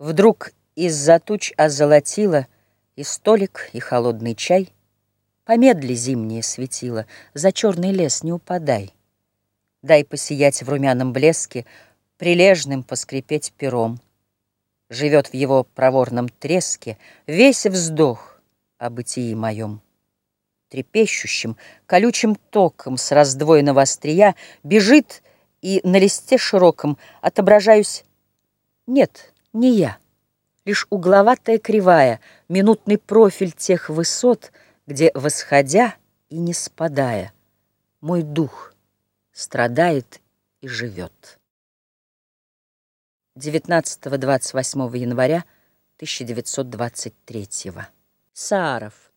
Вдруг из-за туч озолотило И столик, и холодный чай. Помедли зимнее светило, За черный лес не упадай. Дай посиять в румяном блеске, Прилежным поскрипеть пером. Живет в его проворном треске Весь вздох о бытии моем. Трепещущим, колючим током С раздвоенного острия Бежит, и на листе широком Отображаюсь нет, не я. Лишь угловатая кривая, Минутный профиль тех высот, Где, восходя и не спадая, Мой дух страдает и живет. 19-28 января 1923 Сааров